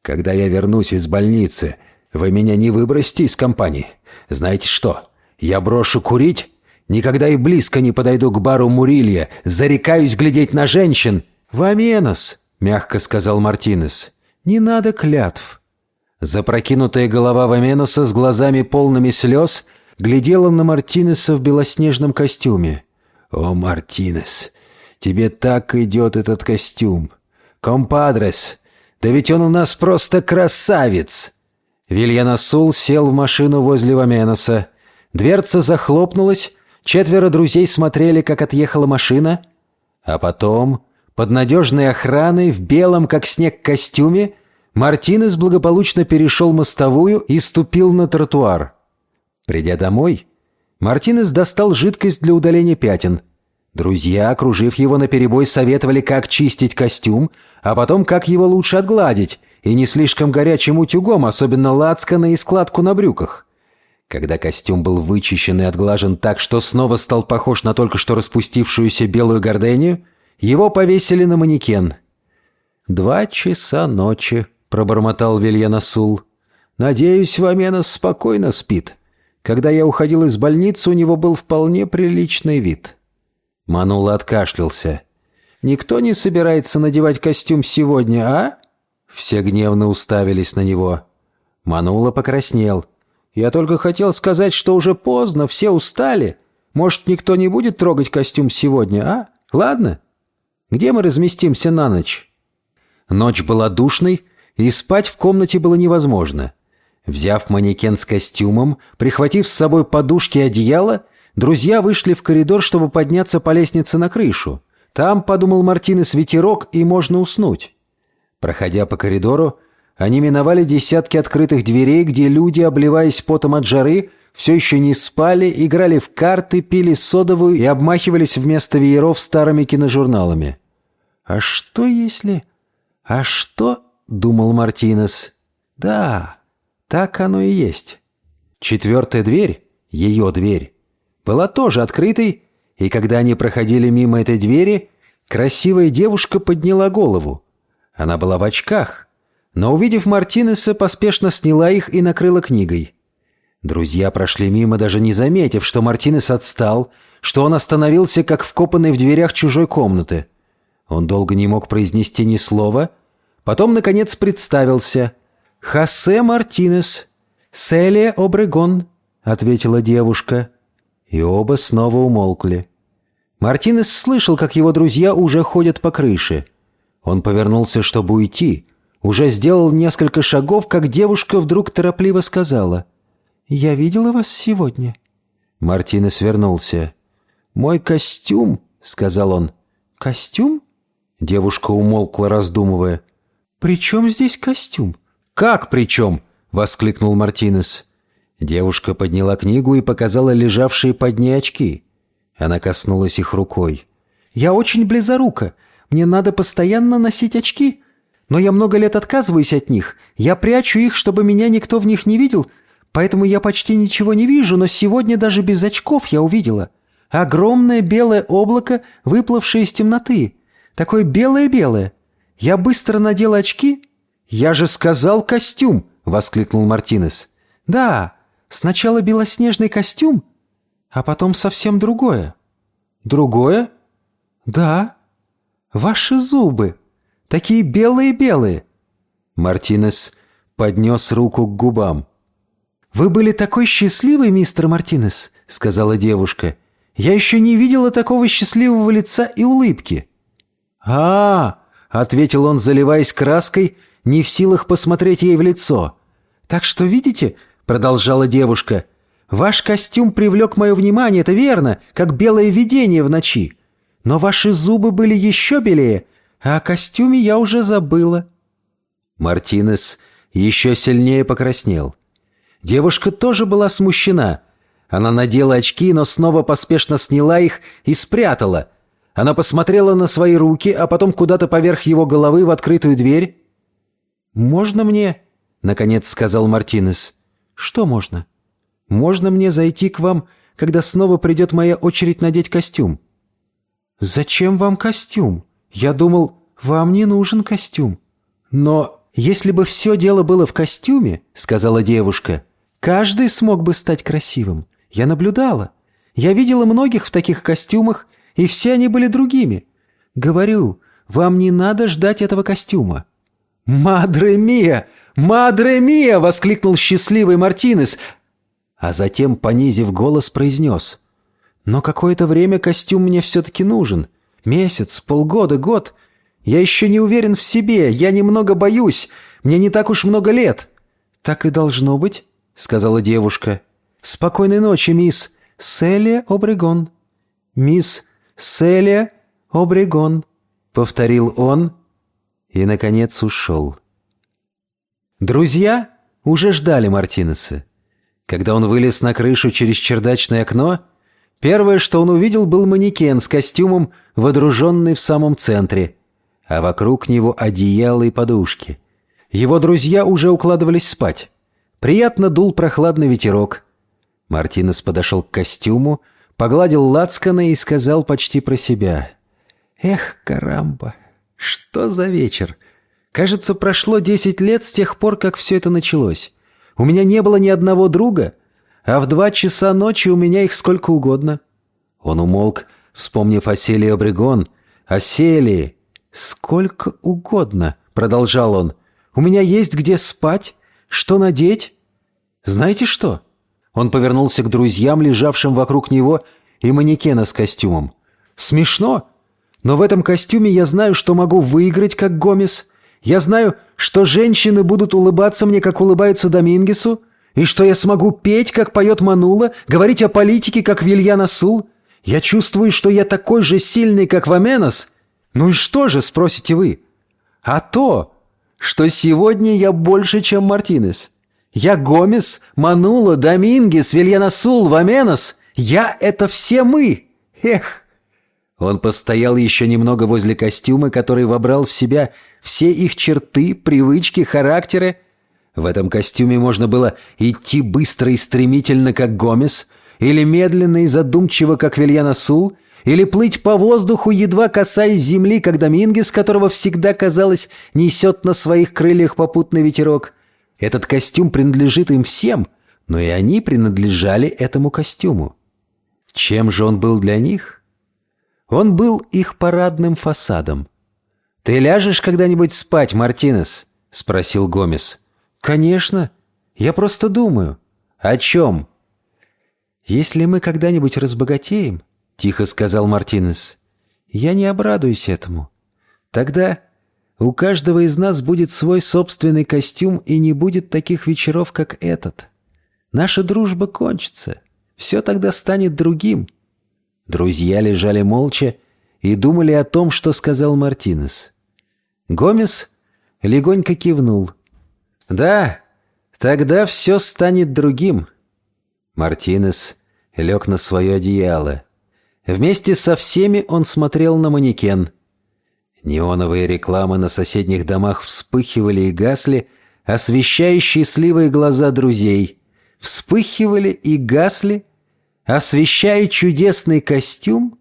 когда я вернусь из больницы, вы меня не выбросите из компании. Знаете что, я брошу курить, Никогда и близко не подойду к бару Мурилья. Зарекаюсь глядеть на женщин. «Ваменос», — мягко сказал Мартинес, — «не надо клятв». Запрокинутая голова Ваменоса с глазами полными слез глядела на Мартинеса в белоснежном костюме. «О, Мартинес, тебе так идет этот костюм! Компадрес, да ведь он у нас просто красавец!» Вильянасул сел в машину возле Ваменоса. Дверца захлопнулась, Четверо друзей смотрели, как отъехала машина, а потом, под надежной охраной, в белом, как снег, костюме, Мартинес благополучно перешел мостовую и ступил на тротуар. Придя домой, Мартинес достал жидкость для удаления пятен. Друзья, окружив его наперебой, советовали, как чистить костюм, а потом, как его лучше отгладить, и не слишком горячим утюгом, особенно лацкана и складку на брюках. Когда костюм был вычищен и отглажен так, что снова стал похож на только что распустившуюся белую гордению, его повесили на манекен. «Два часа ночи», — пробормотал Вильянасул. «Надеюсь, Ваменос спокойно спит. Когда я уходил из больницы, у него был вполне приличный вид». Манула откашлялся. «Никто не собирается надевать костюм сегодня, а?» Все гневно уставились на него. Манула покраснел. Я только хотел сказать, что уже поздно, все устали. Может, никто не будет трогать костюм сегодня, а? Ладно? Где мы разместимся на ночь?» Ночь была душной, и спать в комнате было невозможно. Взяв манекен с костюмом, прихватив с собой подушки и одеяло, друзья вышли в коридор, чтобы подняться по лестнице на крышу. Там, подумал Мартинес, ветерок, и можно уснуть. Проходя по коридору, они миновали десятки открытых дверей, где люди, обливаясь потом от жары, все еще не спали, играли в карты, пили содовую и обмахивались вместо вееров старыми киножурналами. «А что если...» «А что?» — думал Мартинес. «Да, так оно и есть». Четвертая дверь, ее дверь, была тоже открытой, и когда они проходили мимо этой двери, красивая девушка подняла голову. Она была в очках, но, увидев Мартинеса, поспешно сняла их и накрыла книгой. Друзья прошли мимо, даже не заметив, что Мартинес отстал, что он остановился, как вкопанный в дверях чужой комнаты. Он долго не мог произнести ни слова, потом, наконец, представился. «Хосе Мартинес, Селия Обрегон», — ответила девушка. И оба снова умолкли. Мартинес слышал, как его друзья уже ходят по крыше. Он повернулся, чтобы уйти — уже сделал несколько шагов, как девушка вдруг торопливо сказала. «Я видела вас сегодня». Мартина свернулся. «Мой костюм», — сказал он. «Костюм?» Девушка умолкла, раздумывая. «При чем здесь костюм?» «Как при чем?» — воскликнул Мартинес. Девушка подняла книгу и показала лежавшие под ней очки. Она коснулась их рукой. «Я очень близорука. Мне надо постоянно носить очки. Но я много лет отказываюсь от них. Я прячу их, чтобы меня никто в них не видел, поэтому я почти ничего не вижу, но сегодня даже без очков я увидела. Огромное белое облако, выплывшее из темноты. Такое белое-белое. Я быстро надела очки. «Я же сказал костюм!» — воскликнул Мартинес. «Да, сначала белоснежный костюм, а потом совсем другое». «Другое?» «Да. Ваши зубы». Такие белые-белые!» Мартинес поднес руку к губам. «Вы были такой счастливый, мистер Мартинес», — сказала девушка. «Я еще не видела такого счастливого лица и улыбки». «А, — ответил он, заливаясь краской, не в силах посмотреть ей в лицо. «Так что, видите, — продолжала девушка, — ваш костюм привлек мое внимание, это верно, как белое видение в ночи. Но ваши зубы были еще белее, а о костюме я уже забыла». Мартинес еще сильнее покраснел. Девушка тоже была смущена. Она надела очки, но снова поспешно сняла их и спрятала. Она посмотрела на свои руки, а потом куда-то поверх его головы в открытую дверь. «Можно мне?» — наконец сказал Мартинес. «Что можно?» «Можно мне зайти к вам, когда снова придет моя очередь надеть костюм?» «Зачем вам костюм? Я думал, вам не нужен костюм». «Но если бы все дело было в костюме, — сказала девушка, — каждый смог бы стать красивым. Я наблюдала. Я видела многих в таких костюмах, и все они были другими. Говорю, вам не надо ждать этого костюма». «Мадре Мия! Мадре Мия!» — воскликнул счастливый Мартинес, а затем, понизив голос, произнес. «Но какое-то время костюм мне все-таки нужен. Месяц, полгода, год. Я еще не уверен в себе, я немного боюсь. Мне не так уж много лет». «Так и должно быть», — сказала девушка. «Спокойной ночи, мисс Селия Обрегон». «Мисс Селия Обрегон», — повторил он и, наконец, ушел. Друзья уже ждали Мартинеса. Когда он вылез на крышу через чердачное окно, первое, что он увидел, был манекен с костюмом, водруженный в самом центре, а вокруг него одеяло и подушки. Его друзья уже укладывались спать. Приятно дул прохладный ветерок. Мартинес подошел к костюму, погладил лацканы и сказал почти про себя. «Эх, карамба, что за вечер! Кажется, прошло десять лет с тех пор, как все это началось. У меня не было ни одного друга, а в два часа ночи у меня их сколько угодно». Он умолк, вспомнив о Селии Обрегон. «О Селии!» «Сколько угодно», — продолжал он. «У меня есть где спать, что надеть. Знаете что?» Он повернулся к друзьям, лежавшим вокруг него, и манекена с костюмом. «Смешно, но в этом костюме я знаю, что могу выиграть, как Гомес. Я знаю, что женщины будут улыбаться мне, как улыбаются Домингесу, и что я смогу петь, как поет Манула, говорить о политике, как Вильяна Сул. Я чувствую, что я такой же сильный, как Ваменос. Ну и что же, спросите вы? А то, что сегодня я больше, чем Мартинес. Я Гомес, Манула, Домингес, Вильяна Сул, Ваменос. Я — это все мы. Эх! Он постоял еще немного возле костюма, который вобрал в себя все их черты, привычки, характеры. В этом костюме можно было идти быстро и стремительно, как Гомес, или медленно и задумчиво, как Вильяна Сул, или плыть по воздуху, едва касаясь земли, как Домингес, которого всегда, казалось, несет на своих крыльях попутный ветерок. Этот костюм принадлежит им всем, но и они принадлежали этому костюму. Чем же он был для них? Он был их парадным фасадом. «Ты ляжешь когда-нибудь спать, Мартинес?» — спросил Гомес. «Конечно. Я просто думаю». «О чем?» «Если мы когда-нибудь разбогатеем», — тихо сказал Мартинес, — «я не обрадуюсь этому. Тогда у каждого из нас будет свой собственный костюм и не будет таких вечеров, как этот. Наша дружба кончится. Все тогда станет другим». Друзья лежали молча и думали о том, что сказал Мартинес. Гомес легонько кивнул. «Да, тогда все станет другим». Мартинес лег на свое одеяло. Вместе со всеми он смотрел на манекен. Неоновые рекламы на соседних домах вспыхивали и гасли, освещая счастливые глаза друзей. Вспыхивали и гасли, освещая чудесный костюм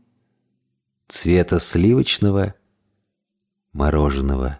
цвета сливочного мороженого.